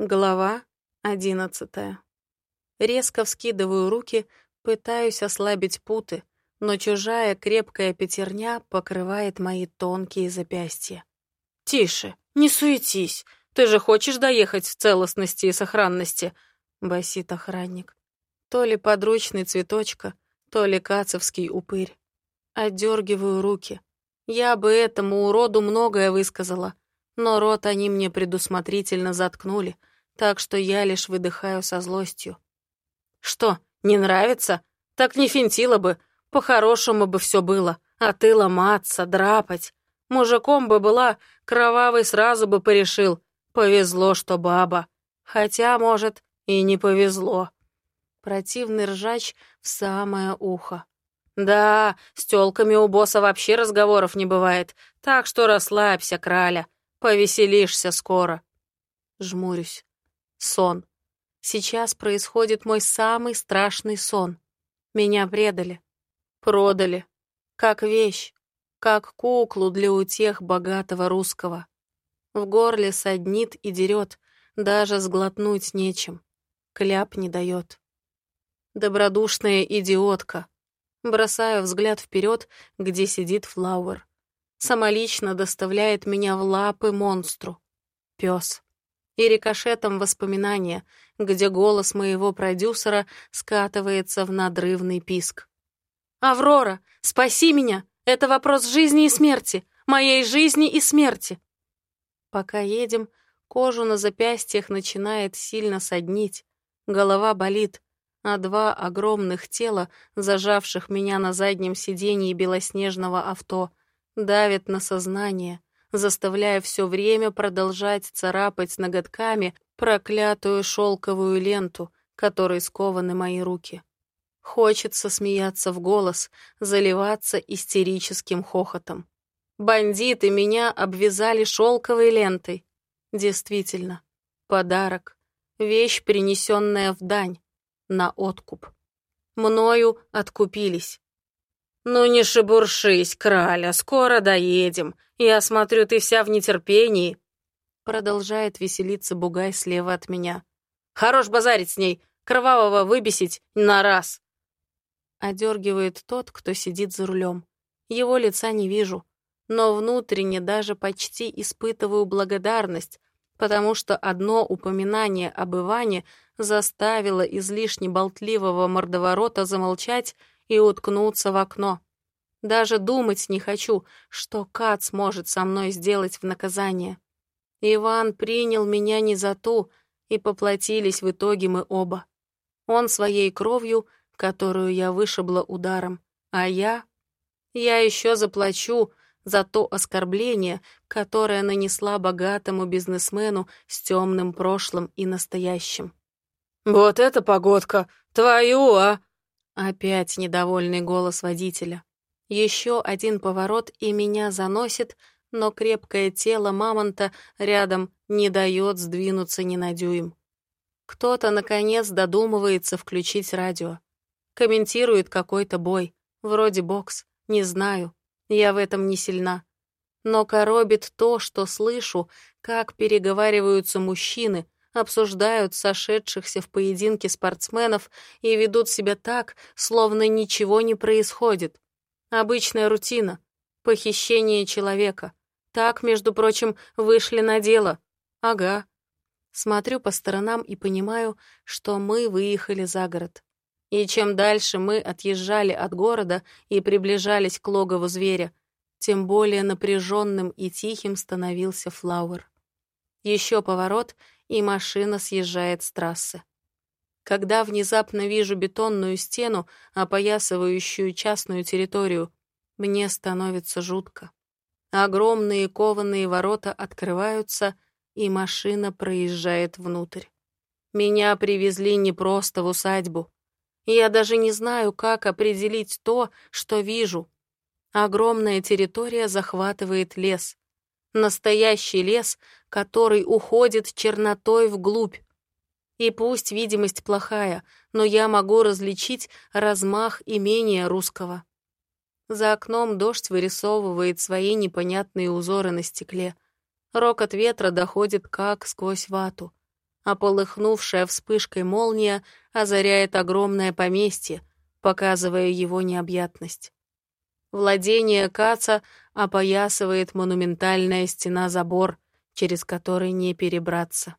Глава одиннадцатая. Резко вскидываю руки, пытаюсь ослабить путы, но чужая крепкая пятерня покрывает мои тонкие запястья. «Тише, не суетись, ты же хочешь доехать в целостности и сохранности», — басит охранник. То ли подручный цветочка, то ли кацовский упырь. Отдергиваю руки. Я бы этому уроду многое высказала, но рот они мне предусмотрительно заткнули — так что я лишь выдыхаю со злостью. «Что, не нравится? Так не финтила бы, по-хорошему бы все было, а ты ломаться, драпать. Мужиком бы была, кровавый сразу бы порешил. Повезло, что баба. Хотя, может, и не повезло». Противный ржач в самое ухо. «Да, с тёлками у босса вообще разговоров не бывает, так что расслабься, краля, повеселишься скоро». Жмурюсь. Сон. Сейчас происходит мой самый страшный сон. Меня предали. Продали. Как вещь. Как куклу для утех богатого русского. В горле саднит и дерет, даже сглотнуть нечем. Кляп не дает. Добродушная идиотка. Бросаю взгляд вперед, где сидит Флауэр. Самолично доставляет меня в лапы монстру. Пес и рикошетом воспоминания, где голос моего продюсера скатывается в надрывный писк. «Аврора, спаси меня! Это вопрос жизни и смерти! Моей жизни и смерти!» Пока едем, кожу на запястьях начинает сильно соднить, голова болит, а два огромных тела, зажавших меня на заднем сиденье белоснежного авто, давят на сознание — заставляя все время продолжать царапать ноготками проклятую шелковую ленту, которой скованы мои руки. Хочется смеяться в голос, заливаться истерическим хохотом. Бандиты меня обвязали шелковой лентой. Действительно, подарок, вещь, принесенная в дань, на откуп. Мною откупились. «Ну не шебуршись, краля, скоро доедем. Я смотрю, ты вся в нетерпении». Продолжает веселиться бугай слева от меня. «Хорош базарить с ней, кровавого выбесить на раз». Одергивает тот, кто сидит за рулем. Его лица не вижу, но внутренне даже почти испытываю благодарность, потому что одно упоминание об Иване заставило излишне болтливого мордоворота замолчать и уткнуться в окно. Даже думать не хочу, что Кац может со мной сделать в наказание. Иван принял меня не за ту, и поплатились в итоге мы оба. Он своей кровью, которую я вышибла ударом, а я... Я еще заплачу за то оскорбление, которое нанесла богатому бизнесмену с темным прошлым и настоящим. «Вот это погодка! Твою, а!» Опять недовольный голос водителя. Еще один поворот, и меня заносит, но крепкое тело мамонта рядом не дает сдвинуться ни на дюйм. Кто-то, наконец, додумывается включить радио. Комментирует какой-то бой, вроде бокс, не знаю, я в этом не сильна. Но коробит то, что слышу, как переговариваются мужчины — обсуждают сошедшихся в поединке спортсменов и ведут себя так, словно ничего не происходит. Обычная рутина. Похищение человека. Так, между прочим, вышли на дело. Ага. Смотрю по сторонам и понимаю, что мы выехали за город. И чем дальше мы отъезжали от города и приближались к логову зверя, тем более напряженным и тихим становился Флауэр. Еще поворот, и машина съезжает с трассы. Когда внезапно вижу бетонную стену, опоясывающую частную территорию, мне становится жутко. Огромные кованые ворота открываются, и машина проезжает внутрь. Меня привезли не просто в усадьбу. Я даже не знаю, как определить то, что вижу. Огромная территория захватывает лес. Настоящий лес, который уходит чернотой вглубь. И пусть видимость плохая, но я могу различить размах имения русского. За окном дождь вырисовывает свои непонятные узоры на стекле. Рокот ветра доходит как сквозь вату. а полыхнувшая вспышкой молния озаряет огромное поместье, показывая его необъятность. Владение Каца опоясывает монументальная стена-забор, через который не перебраться.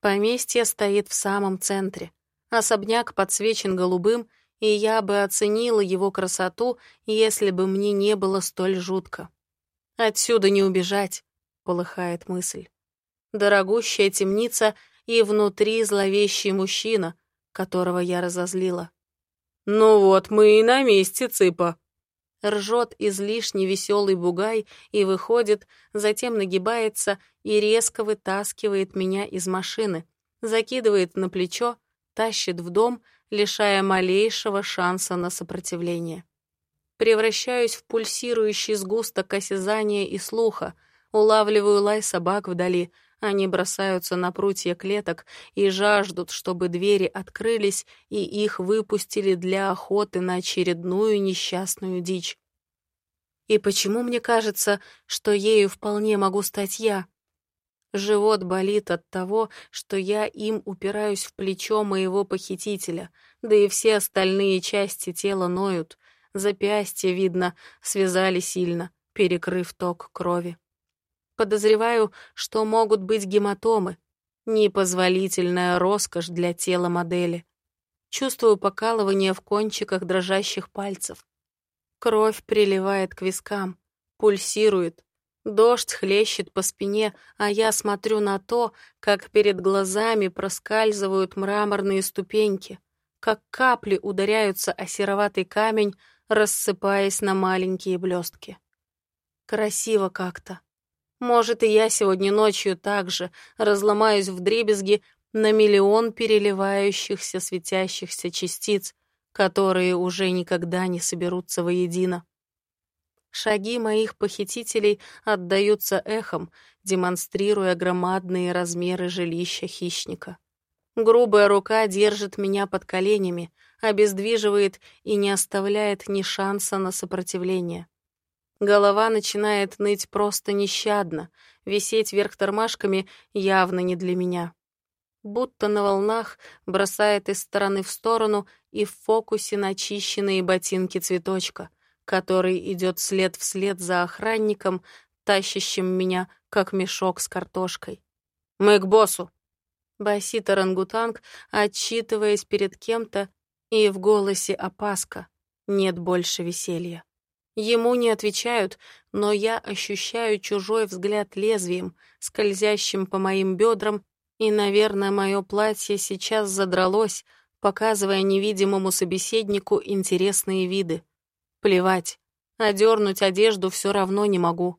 Поместье стоит в самом центре. Особняк подсвечен голубым, и я бы оценила его красоту, если бы мне не было столь жутко. «Отсюда не убежать», — полыхает мысль. Дорогущая темница и внутри зловещий мужчина, которого я разозлила. «Ну вот, мы и на месте, цыпа!» Ржет излишне веселый бугай и выходит, затем нагибается и резко вытаскивает меня из машины, закидывает на плечо, тащит в дом, лишая малейшего шанса на сопротивление. Превращаюсь в пульсирующий сгусток осязания и слуха, улавливаю лай собак вдали — они бросаются на прутья клеток и жаждут, чтобы двери открылись и их выпустили для охоты на очередную несчастную дичь. И почему мне кажется, что ею вполне могу стать я? Живот болит от того, что я им упираюсь в плечо моего похитителя, да и все остальные части тела ноют. Запястья, видно, связали сильно, перекрыв ток крови. Подозреваю, что могут быть гематомы. Непозволительная роскошь для тела модели. Чувствую покалывание в кончиках дрожащих пальцев. Кровь приливает к вискам, пульсирует. Дождь хлещет по спине, а я смотрю на то, как перед глазами проскальзывают мраморные ступеньки, как капли ударяются о сероватый камень, рассыпаясь на маленькие блестки. Красиво как-то. Может, и я сегодня ночью также разломаюсь в дребезги на миллион переливающихся светящихся частиц, которые уже никогда не соберутся воедино. Шаги моих похитителей отдаются эхом, демонстрируя громадные размеры жилища хищника. Грубая рука держит меня под коленями, обездвиживает и не оставляет ни шанса на сопротивление. Голова начинает ныть просто нещадно, висеть вверх тормашками явно не для меня. Будто на волнах бросает из стороны в сторону и в фокусе начищенные ботинки цветочка, который идет след вслед за охранником, тащащим меня, как мешок с картошкой. «Мы к боссу!» Басит орангутанг, отчитываясь перед кем-то, и в голосе опаска. Нет больше веселья. Ему не отвечают, но я ощущаю чужой взгляд лезвием, скользящим по моим бедрам, и, наверное, мое платье сейчас задралось, показывая невидимому собеседнику интересные виды. Плевать, одернуть одежду все равно не могу.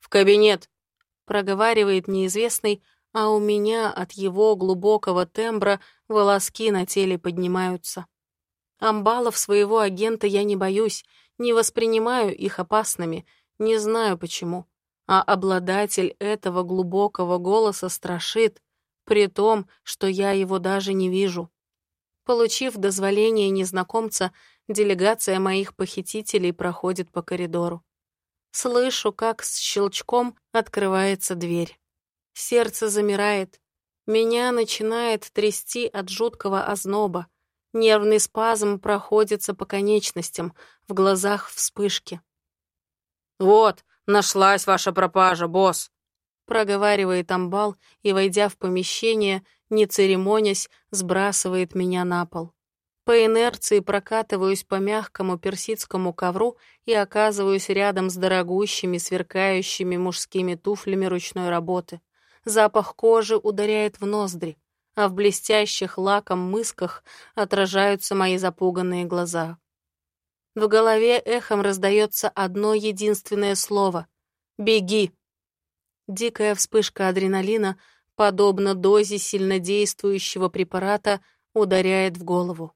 «В кабинет!» — проговаривает неизвестный, а у меня от его глубокого тембра волоски на теле поднимаются. Амбалов своего агента я не боюсь, не воспринимаю их опасными, не знаю почему. А обладатель этого глубокого голоса страшит, при том, что я его даже не вижу. Получив дозволение незнакомца, делегация моих похитителей проходит по коридору. Слышу, как с щелчком открывается дверь. Сердце замирает. Меня начинает трясти от жуткого озноба. Нервный спазм проходится по конечностям, в глазах вспышки. «Вот, нашлась ваша пропажа, босс!» проговаривает амбал и, войдя в помещение, не церемонясь, сбрасывает меня на пол. По инерции прокатываюсь по мягкому персидскому ковру и оказываюсь рядом с дорогущими, сверкающими мужскими туфлями ручной работы. Запах кожи ударяет в ноздри а в блестящих лаком мысках отражаются мои запуганные глаза. В голове эхом раздается одно единственное слово — «Беги!». Дикая вспышка адреналина, подобно дозе сильнодействующего препарата, ударяет в голову.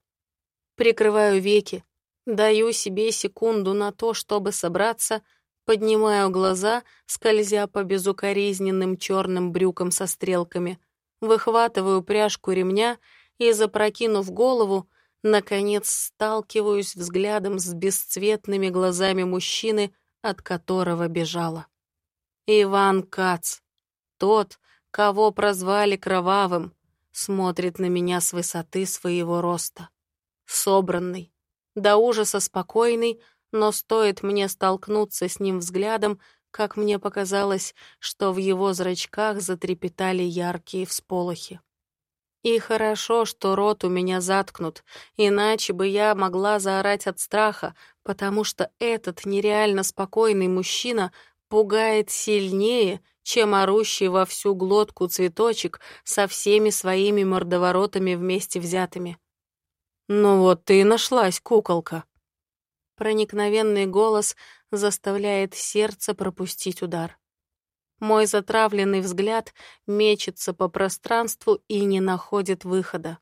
Прикрываю веки, даю себе секунду на то, чтобы собраться, поднимаю глаза, скользя по безукоризненным черным брюкам со стрелками — выхватываю пряжку ремня и, запрокинув голову, наконец сталкиваюсь взглядом с бесцветными глазами мужчины, от которого бежала. Иван Кац. Тот, кого прозвали кровавым, смотрит на меня с высоты своего роста. Собранный, до ужаса спокойный, но стоит мне столкнуться с ним взглядом, как мне показалось, что в его зрачках затрепетали яркие всполохи. И хорошо, что рот у меня заткнут, иначе бы я могла заорать от страха, потому что этот нереально спокойный мужчина пугает сильнее, чем орущий во всю глотку цветочек со всеми своими мордоворотами вместе взятыми. «Ну вот ты и нашлась, куколка!» Проникновенный голос заставляет сердце пропустить удар. Мой затравленный взгляд мечется по пространству и не находит выхода.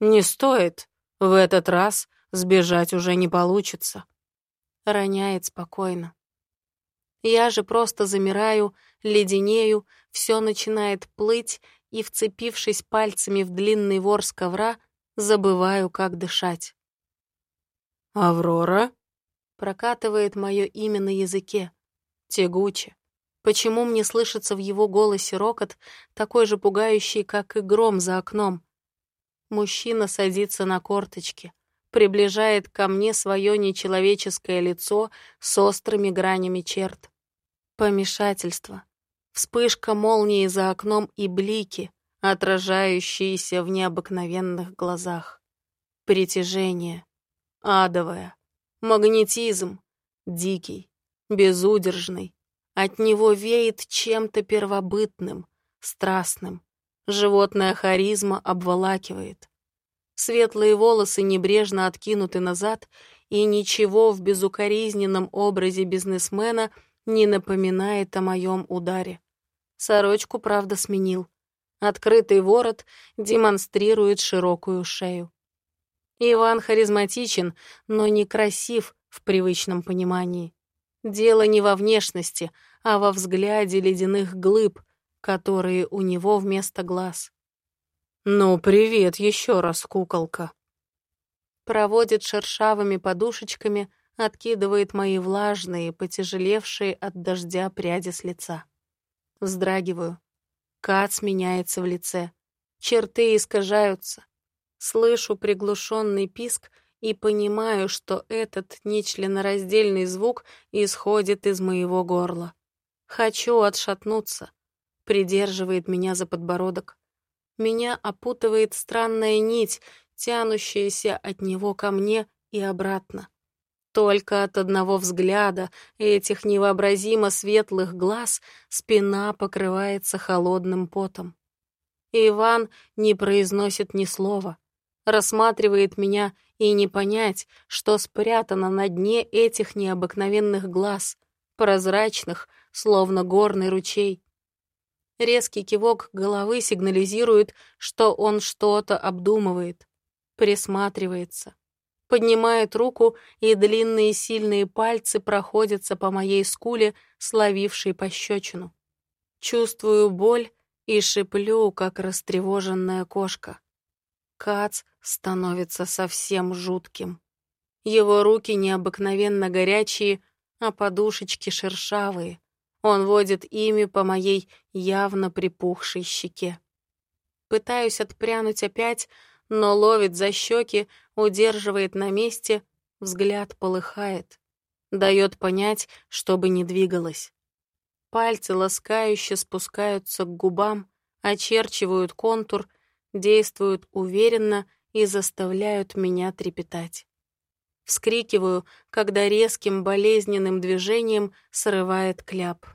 «Не стоит. В этот раз сбежать уже не получится», — роняет спокойно. Я же просто замираю, леденею, все начинает плыть, и, вцепившись пальцами в длинный ворс ковра, забываю, как дышать. «Аврора?» Прокатывает мое имя на языке. Тягуче. Почему мне слышится в его голосе рокот, такой же пугающий, как и гром за окном? Мужчина садится на корточки, приближает ко мне свое нечеловеческое лицо с острыми гранями черт. Помешательство. Вспышка молнии за окном и блики, отражающиеся в необыкновенных глазах. Притяжение. Адовое. Магнетизм. Дикий. Безудержный. От него веет чем-то первобытным, страстным. Животная харизма обволакивает. Светлые волосы небрежно откинуты назад, и ничего в безукоризненном образе бизнесмена не напоминает о моем ударе. Сорочку, правда, сменил. Открытый ворот демонстрирует широкую шею. Иван харизматичен, но не красив в привычном понимании. Дело не во внешности, а во взгляде ледяных глыб, которые у него вместо глаз. «Ну, привет еще раз, куколка!» Проводит шершавыми подушечками, откидывает мои влажные, потяжелевшие от дождя пряди с лица. Вздрагиваю. Кац меняется в лице. Черты искажаются. Слышу приглушенный писк и понимаю, что этот нечленораздельный звук исходит из моего горла. Хочу отшатнуться. Придерживает меня за подбородок. Меня опутывает странная нить, тянущаяся от него ко мне и обратно. Только от одного взгляда этих невообразимо светлых глаз спина покрывается холодным потом. Иван не произносит ни слова, рассматривает меня и не понять, что спрятано на дне этих необыкновенных глаз, прозрачных, словно горный ручей. Резкий кивок головы сигнализирует, что он что-то обдумывает, присматривается поднимает руку, и длинные сильные пальцы проходятся по моей скуле, словившей пощечину. Чувствую боль и шиплю, как растревоженная кошка. Кац становится совсем жутким. Его руки необыкновенно горячие, а подушечки шершавые. Он водит ими по моей явно припухшей щеке. Пытаюсь отпрянуть опять, но ловит за щеки, удерживает на месте, взгляд полыхает. Дает понять, чтобы не двигалась. Пальцы ласкающе спускаются к губам, очерчивают контур, действуют уверенно и заставляют меня трепетать. Вскрикиваю, когда резким болезненным движением срывает кляп.